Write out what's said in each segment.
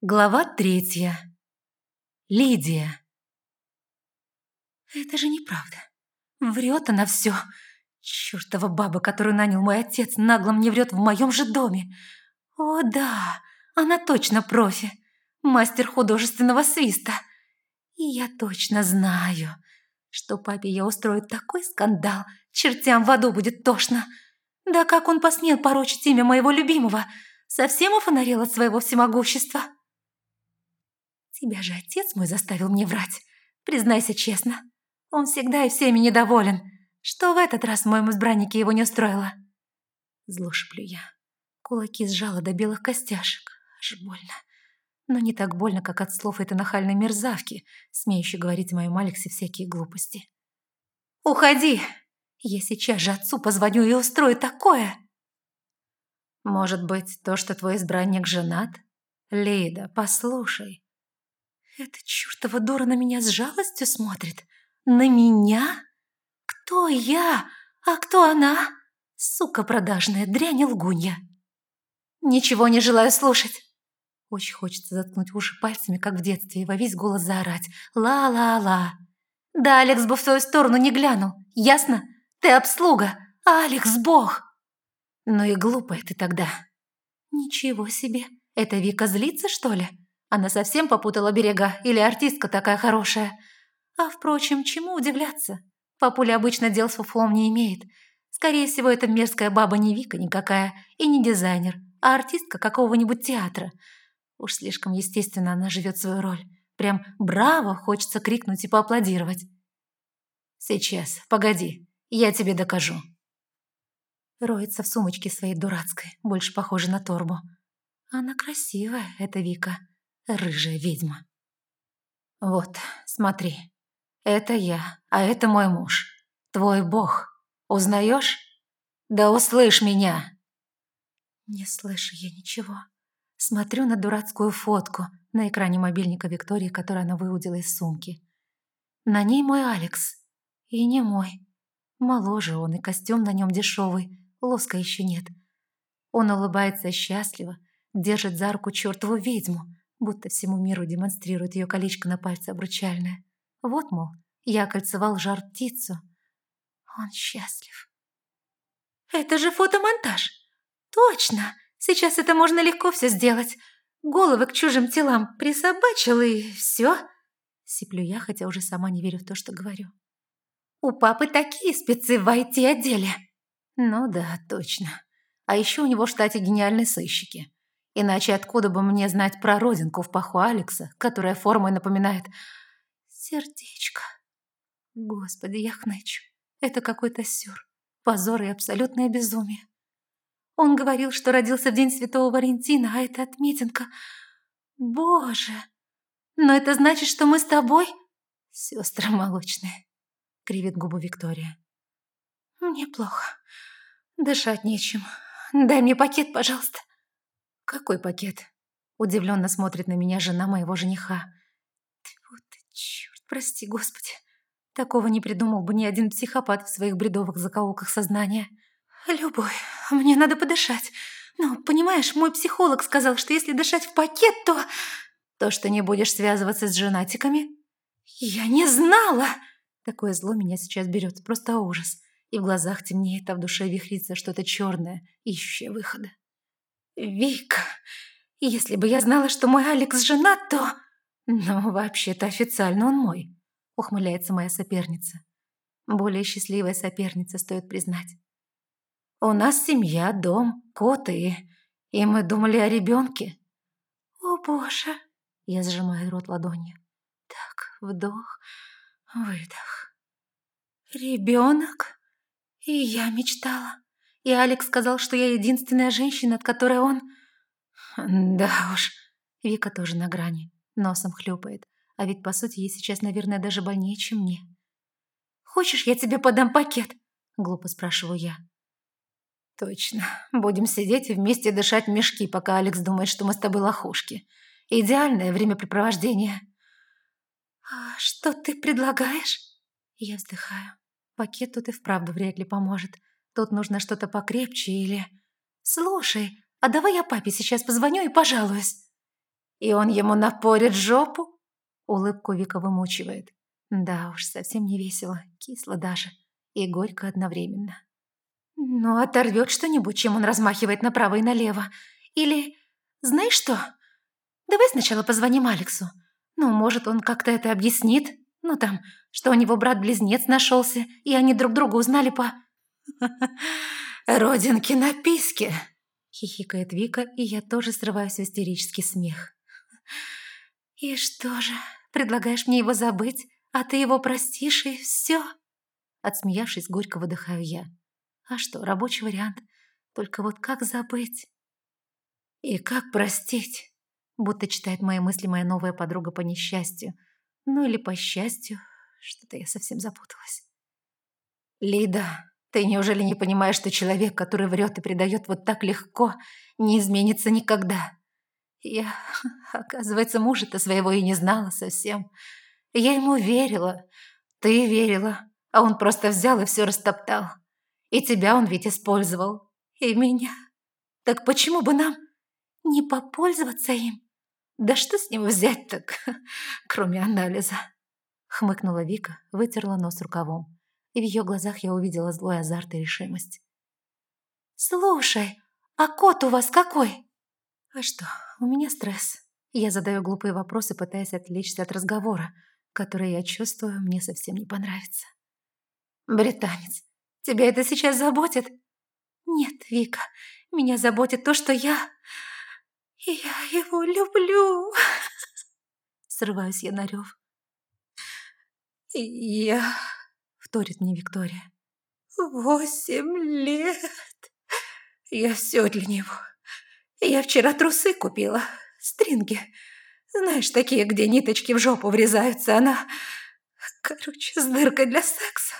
Глава третья. Лидия. Это же неправда. Врет она все. Чертова баба, которую нанял мой отец, нагло мне врет в моем же доме. О да, она точно профи. Мастер художественного свиста. И я точно знаю, что папе я устрою такой скандал, чертям в аду будет тошно. Да как он посмел порочить имя моего любимого? Совсем офонарел от своего всемогущества? Тебя же отец мой заставил мне врать. Признайся честно. Он всегда и всеми недоволен. Что в этот раз в моем избраннике его не устроило? Зло шиплю я. Кулаки сжала до белых костяшек. Аж больно. Но не так больно, как от слов этой нахальной мерзавки, смеющей говорить моему Алексе всякие глупости. «Уходи! Я сейчас же отцу позвоню и устрою такое!» «Может быть, то, что твой избранник женат? Лейда, послушай, эта чертова дура на меня с жалостью смотрит. На меня? Кто я? А кто она? Сука продажная, дрянь лгунья. Ничего не желаю слушать. Очень хочется заткнуть уши пальцами, как в детстве, и во весь голос заорать. Ла-ла-ла. Да, Алекс бы в твою сторону не глянул. Ясно? Ты обслуга. Алекс, бог. Ну и глупая ты тогда. Ничего себе. Это Вика злится, что ли? Она совсем попутала берега или артистка такая хорошая? А, впрочем, чему удивляться? Папуля обычно дел с фуфлом не имеет. Скорее всего, это мерзкая баба не Вика никакая и не дизайнер, а артистка какого-нибудь театра. Уж слишком естественно она живет свою роль. Прям «Браво!» хочется крикнуть и поаплодировать. «Сейчас, погоди, я тебе докажу». Роется в сумочке своей дурацкой, больше похожей на торбу. Она красивая, эта Вика рыжая ведьма. Вот, смотри. Это я, а это мой муж. Твой бог. Узнаешь? Да услышь меня. Не слышу я ничего. Смотрю на дурацкую фотку на экране мобильника Виктории, которую она выудила из сумки. На ней мой Алекс. И не мой. Моложе он, и костюм на нем дешевый. Лоска еще нет. Он улыбается счастливо, держит за руку чертову ведьму, будто всему миру демонстрирует ее колечко на пальце обручальное. Вот, мол, я кольцевал жар птицу. Он счастлив. «Это же фотомонтаж!» «Точно! Сейчас это можно легко все сделать. Головы к чужим телам присобачил и все!» Сиплю я, хотя уже сама не верю в то, что говорю. «У папы такие спецы в IT-отделе!» «Ну да, точно. А еще у него в штате гениальные сыщики. Иначе откуда бы мне знать про родинку в паху Алекса, которая формой напоминает... Сердечко. Господи, я хнычу. Это какой-то сюр. Позор и абсолютное безумие. Он говорил, что родился в день Святого Валентина, а это отметинка. Боже! Но это значит, что мы с тобой... Сестры молочные. Кривит губы Виктория. Мне плохо. Дышать нечем. Дай мне пакет, пожалуйста. «Какой пакет?» Удивленно смотрит на меня жена моего жениха. Вот черт, прости, Господи. Такого не придумал бы ни один психопат в своих бредовых закоулках сознания. Любой, мне надо подышать. Но, понимаешь, мой психолог сказал, что если дышать в пакет, то... То, что не будешь связываться с женатиками? Я не знала! Такое зло меня сейчас берет, просто ужас. И в глазах темнеет, а в душе вихрится что-то черное, ищущее выхода. «Вика, если бы я знала, что мой Алекс женат, то...» «Ну, вообще-то официально он мой», — ухмыляется моя соперница. Более счастливая соперница, стоит признать. «У нас семья, дом, кот и... И мы думали о ребенке». «О, боже!» — я сжимаю рот ладонью. Так, вдох, выдох. «Ребенок?» И я мечтала. И Алекс сказал, что я единственная женщина, от которой он... Да уж. Вика тоже на грани. Носом хлюпает. А ведь, по сути, ей сейчас, наверное, даже больнее, чем мне. «Хочешь, я тебе подам пакет?» Глупо спрашиваю я. «Точно. Будем сидеть и вместе дышать мешки, пока Алекс думает, что мы с тобой лохушки. Идеальное времяпрепровождение». «А что ты предлагаешь?» Я вздыхаю. Пакет тут и вправду вряд ли поможет. Тут нужно что-то покрепче или... Слушай, а давай я папе сейчас позвоню и пожалуюсь. И он ему напорит жопу? Улыбку Вика вымучивает. Да уж, совсем не весело, кисло даже. И горько одновременно. Ну, оторвет что-нибудь, чем он размахивает направо и налево. Или, знаешь что? Давай сначала позвоним Алексу. Ну, может, он как-то это объяснит. Ну, там, что у него брат-близнец нашелся, и они друг друга узнали по... «Родинки на писке!» — хихикает Вика, и я тоже срываюсь в истерический смех. «И что же, предлагаешь мне его забыть, а ты его простишь, и все?» Отсмеявшись, горько выдыхаю я. «А что, рабочий вариант. Только вот как забыть?» «И как простить?» Будто читает мои мысли моя новая подруга по несчастью. Ну или по счастью. Что-то я совсем запуталась. «Лида, ты неужели не понимаешь, что человек, который врет и предает вот так легко, не изменится никогда? Я, оказывается, мужа-то своего и не знала совсем. Я ему верила, ты верила, а он просто взял и все растоптал. И тебя он ведь использовал, и меня. Так почему бы нам не попользоваться им? Да что с ним взять так, кроме анализа? Хмыкнула Вика, вытерла нос рукавом и в ее глазах я увидела злой азарт и решимость. «Слушай, а кот у вас какой?» «А что, у меня стресс. Я задаю глупые вопросы, пытаясь отвлечься от разговора, который, я чувствую, мне совсем не понравится». «Британец, тебя это сейчас заботит?» «Нет, Вика, меня заботит то, что я... Я его люблю!» Срываюсь я на рев. «Я...» вторит мне Виктория. «Восемь лет! Я все для него. Я вчера трусы купила, стринги. Знаешь, такие, где ниточки в жопу врезаются, она... Короче, с дыркой для секса.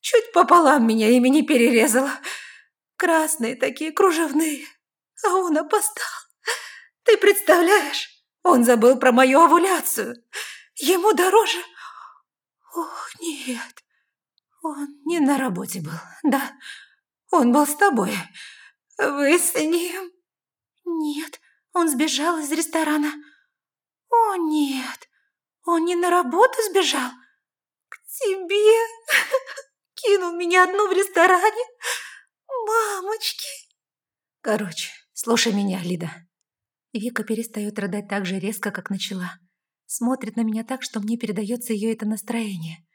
Чуть пополам меня ими не перерезала. Красные такие, кружевные. А он опоздал. Ты представляешь? Он забыл про мою овуляцию. Ему дороже... Ох, нет. Он не на работе был, да? Он был с тобой. Вы с ним? Нет, он сбежал из ресторана. О, нет, он не на работу сбежал. К тебе. Кинул меня одну в ресторане. Мамочки. Короче, слушай меня, Лида. Вика перестает рыдать так же резко, как начала. Смотрит на меня так, что мне передается ее это настроение.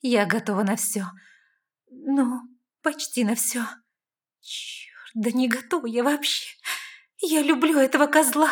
Я готова на все. Ну, почти на все. Черт, да не готова я вообще. Я люблю этого козла.